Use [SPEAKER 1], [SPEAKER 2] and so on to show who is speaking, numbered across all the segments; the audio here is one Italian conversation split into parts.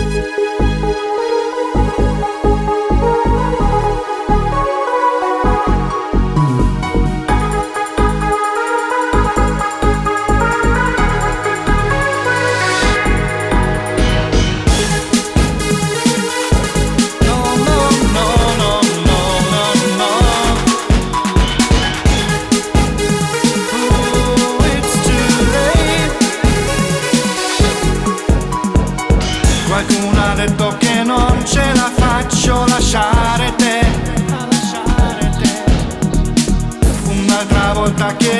[SPEAKER 1] Música que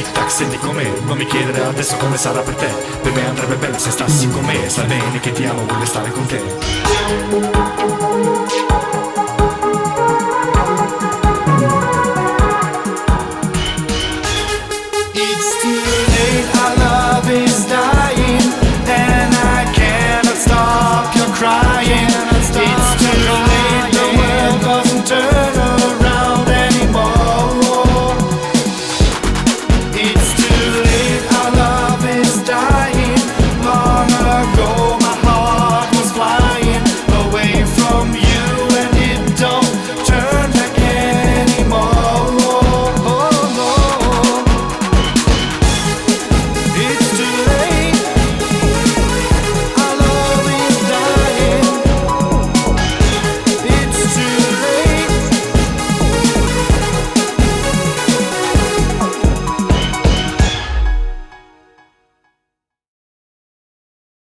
[SPEAKER 1] tic tac ah, senti com'è? Non mi chiedere adesso come sarà per te. Per me andrebbe bene se stassi con me. Sai bene che ti amo, voglio stare con te.